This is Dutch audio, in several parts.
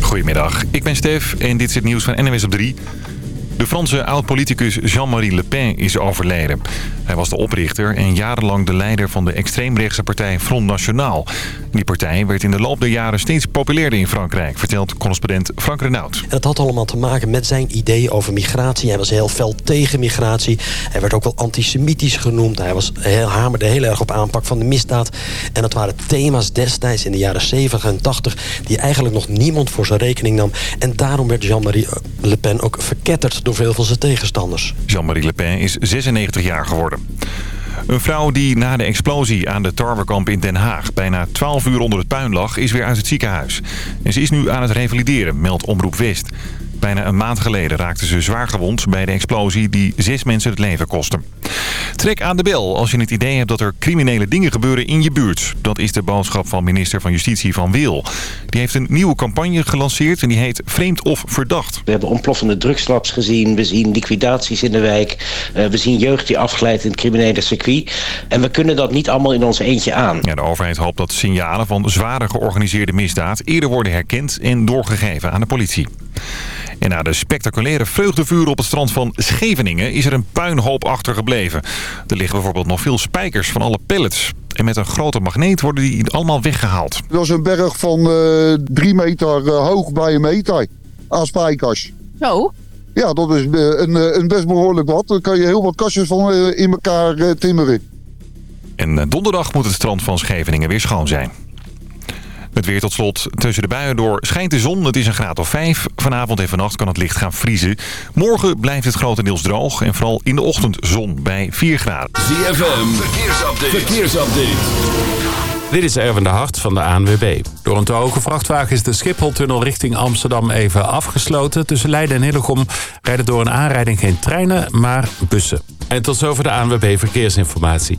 Goedemiddag, ik ben Stef en dit is het nieuws van NWS op 3. De Franse oud-politicus Jean-Marie Le Pen is overleden. Hij was de oprichter en jarenlang de leider van de extreemrechtse partij Front National. Die partij werd in de loop der jaren steeds populairder in Frankrijk, vertelt correspondent Frank Renaud. Het had allemaal te maken met zijn ideeën over migratie. Hij was heel fel tegen migratie. Hij werd ook wel antisemitisch genoemd. Hij was heel, hamerde heel erg op aanpak van de misdaad. En dat waren thema's destijds in de jaren 70 en 80... die eigenlijk nog niemand voor zijn rekening nam. En daarom werd Jean-Marie Le Pen ook verketterd door veel van zijn tegenstanders. Jean-Marie Le Pen is 96 jaar geworden. Een vrouw die na de explosie aan de tarwekamp in Den Haag... bijna 12 uur onder het puin lag, is weer uit het ziekenhuis. En ze is nu aan het revalideren, meldt Omroep West. Bijna een maand geleden raakte ze zwaar gewond bij de explosie die zes mensen het leven kostte. Trek aan de bel als je het idee hebt dat er criminele dingen gebeuren in je buurt. Dat is de boodschap van minister van Justitie Van Wil. Die heeft een nieuwe campagne gelanceerd en die heet Vreemd of Verdacht. We hebben ontploffende drugslabs gezien, we zien liquidaties in de wijk... Uh, we zien jeugd die afglijdt in het criminele circuit. En we kunnen dat niet allemaal in ons eentje aan. Ja, de overheid hoopt dat signalen van zware georganiseerde misdaad... eerder worden herkend en doorgegeven aan de politie. En na de spectaculaire vreugdevuur op het strand van Scheveningen is er een puinhoop achtergebleven. Er liggen bijvoorbeeld nog veel spijkers van alle pellets. En met een grote magneet worden die allemaal weggehaald. Dat is een berg van uh, drie meter uh, hoog bij een meter aan spijkers. Zo? Ja, dat is uh, een, een, best behoorlijk wat. Daar kan je heel wat kastjes van in elkaar timmeren. En donderdag moet het strand van Scheveningen weer schoon zijn. Het weer tot slot. Tussen de buien door schijnt de zon. Het is een graad of 5. Vanavond en vannacht kan het licht gaan vriezen. Morgen blijft het grotendeels droog. En vooral in de ochtend zon bij 4 graden. ZFM, verkeersupdate. verkeersupdate. Dit is Erwin de Hart van de ANWB. Door een te hoge vrachtwagen is de Schipholtunnel richting Amsterdam even afgesloten. Tussen Leiden en Hillegom rijden door een aanrijding geen treinen, maar bussen. En tot zover de ANWB Verkeersinformatie.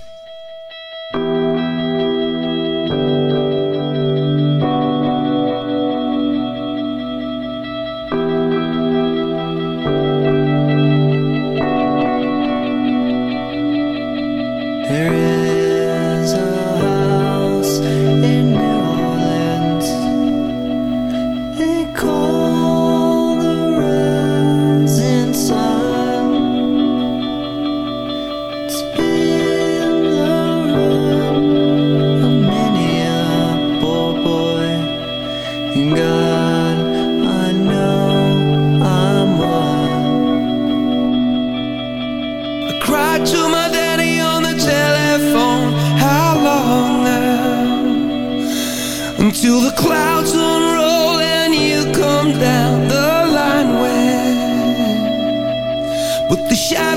On the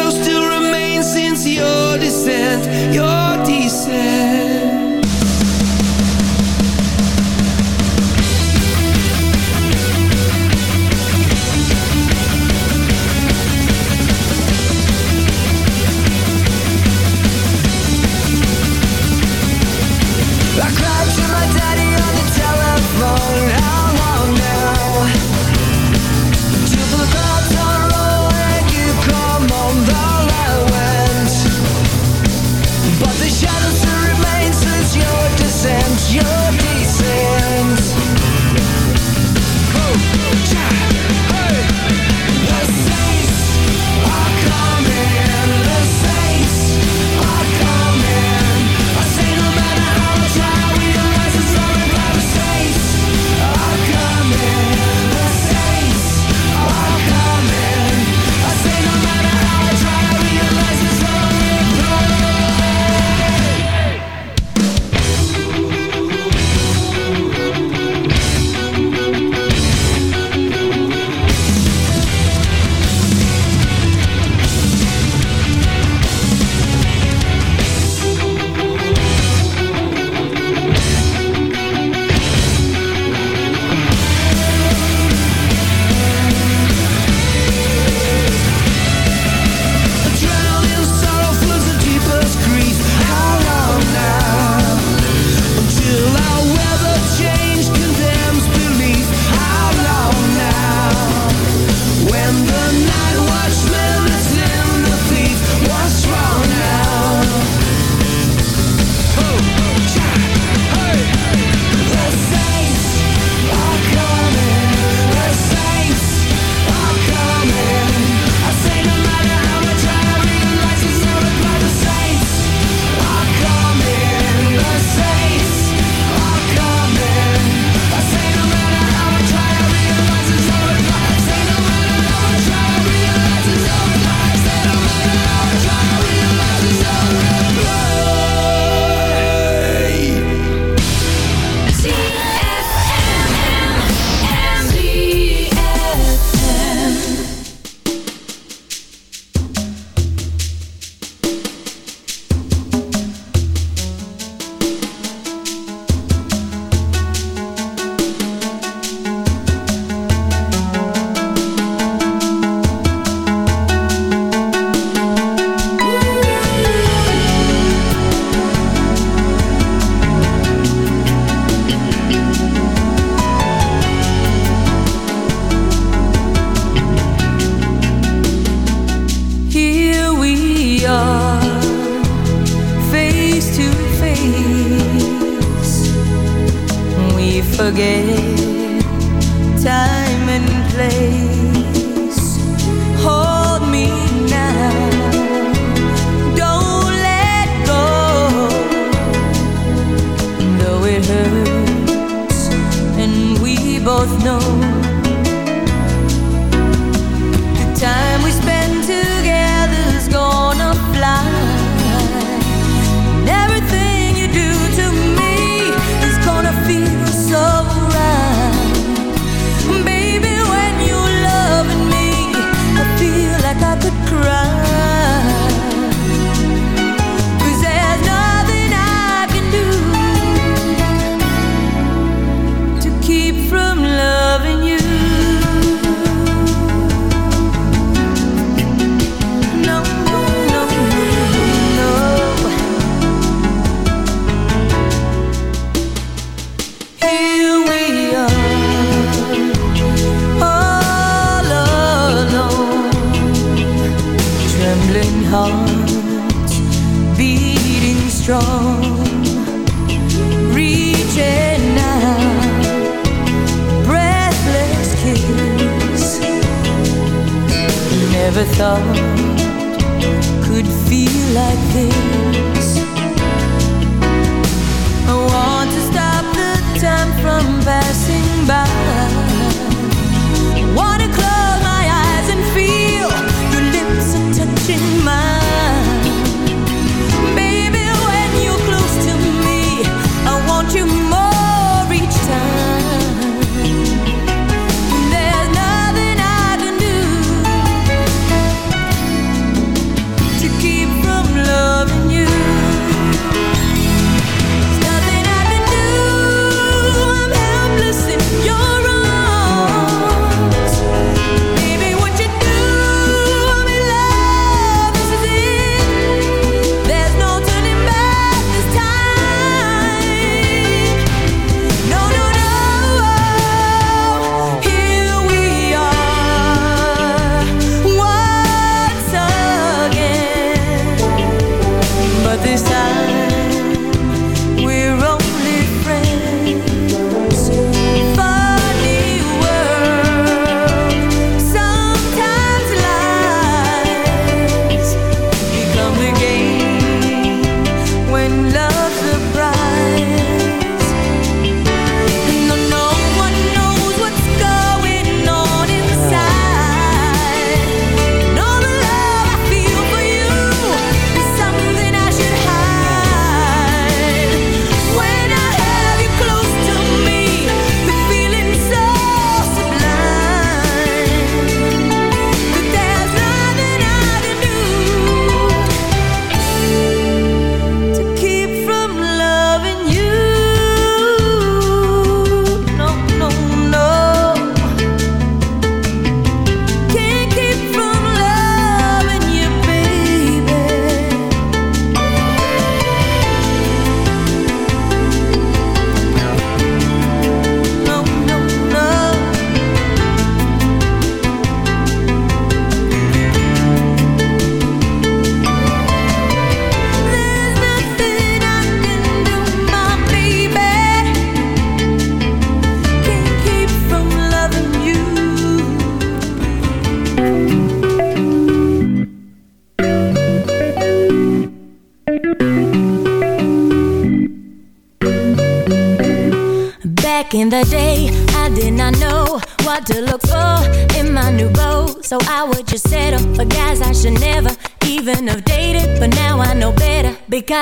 this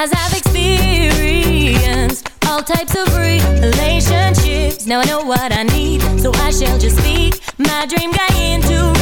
Cause I've experienced all types of relationships. Now I know what I need, so I shall just speak My dream guy into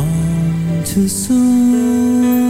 gone too soon.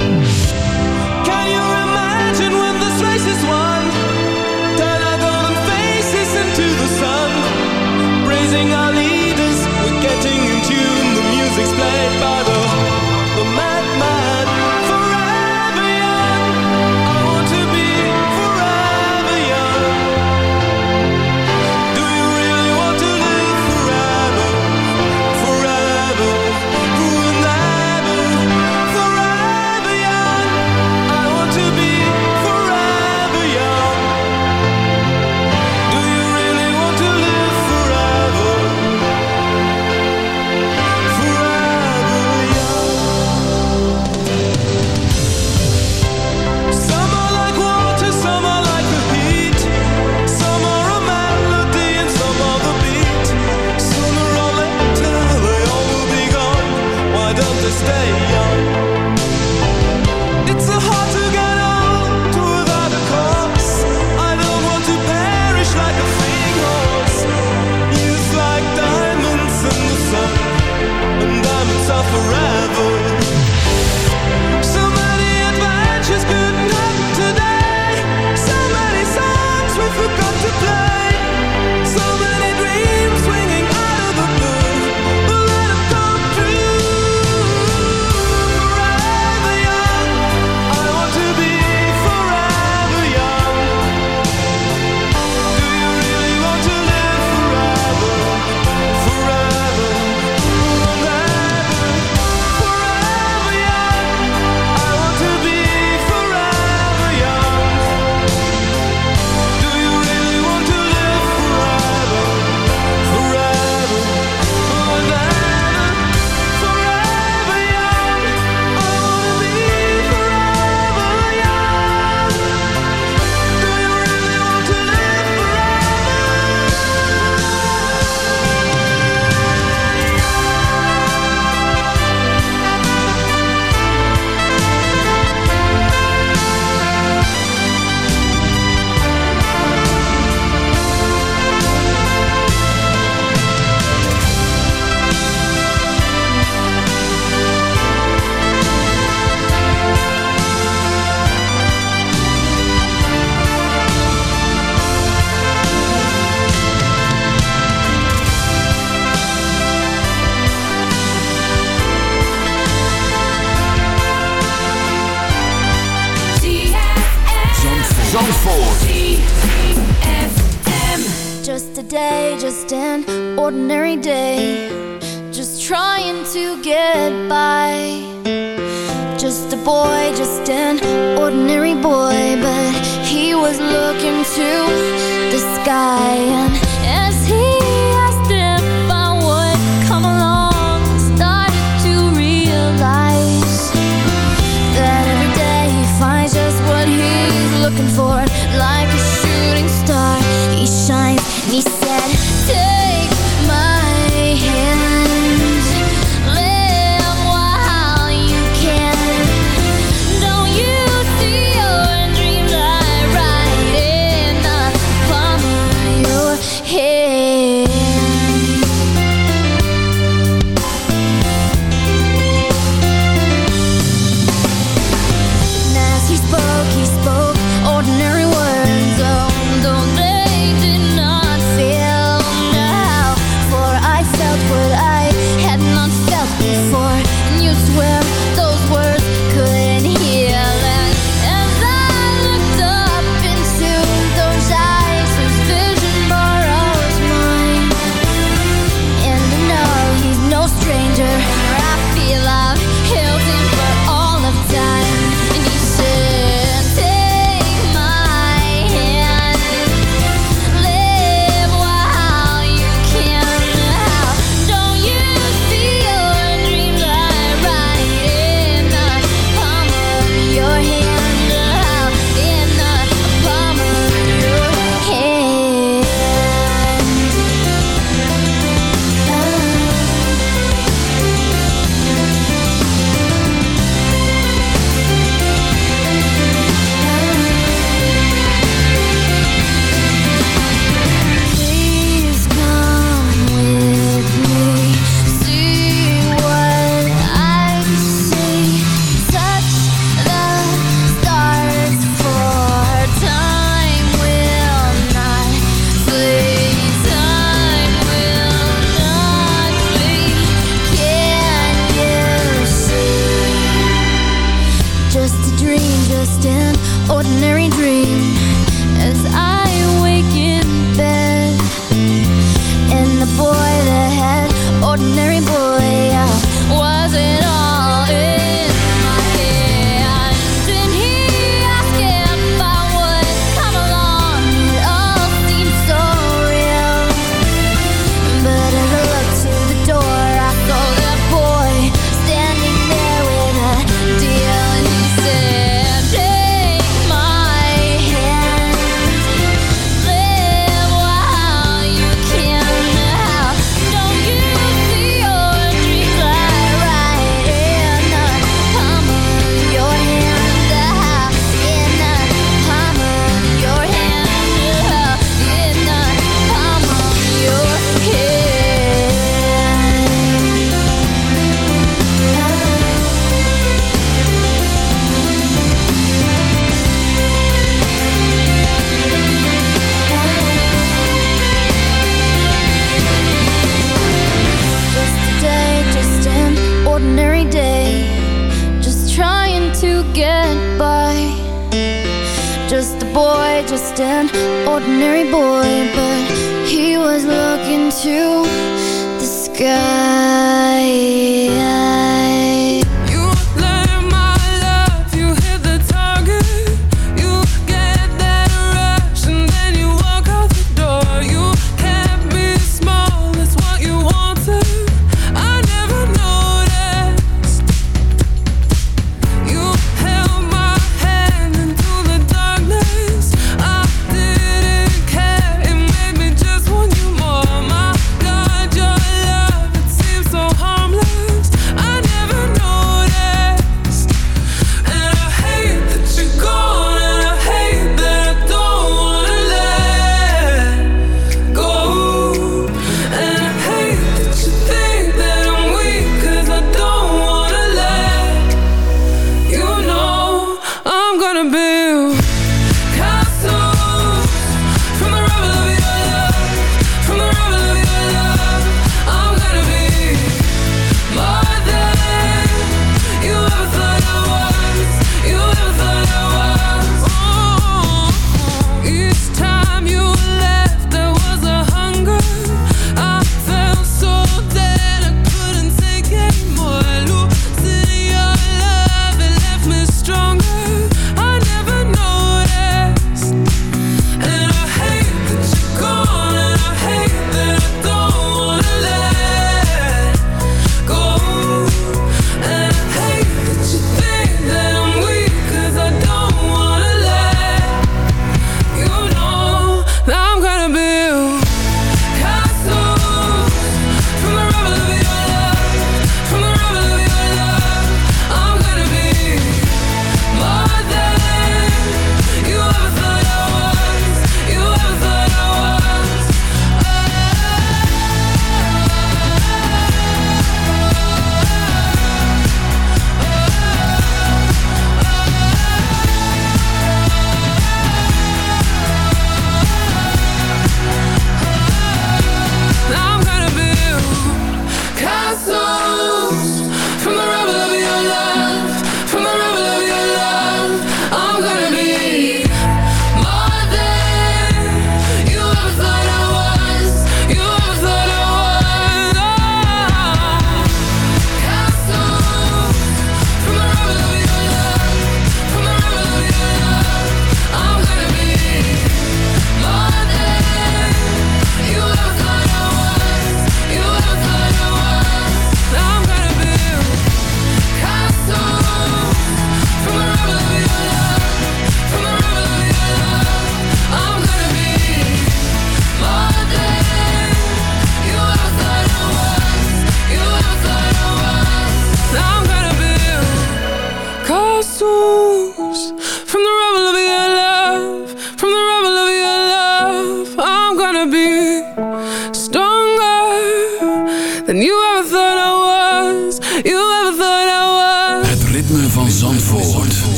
ordinary dream.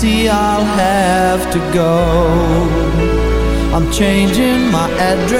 see I'll have to go. I'm changing my address.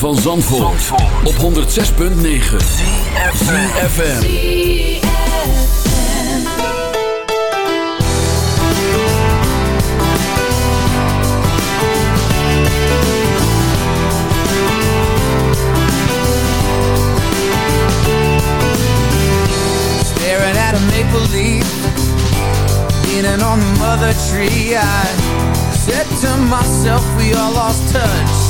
van Zandvoort, Zandvoort. op 106.9 CFFM Staring at a maple leaf Leaning on the mother tree. I said to myself we all lost touch.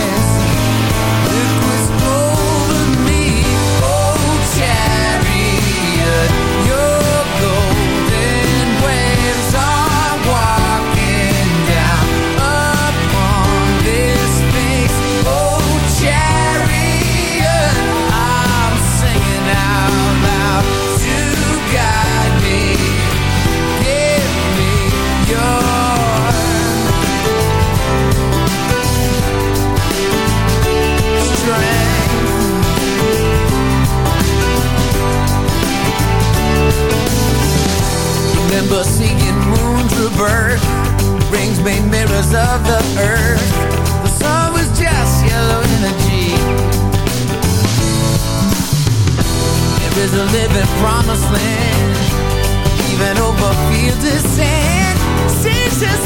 of the earth. The sun was just yellow energy a living promised land. Even over fields of sand. Seas just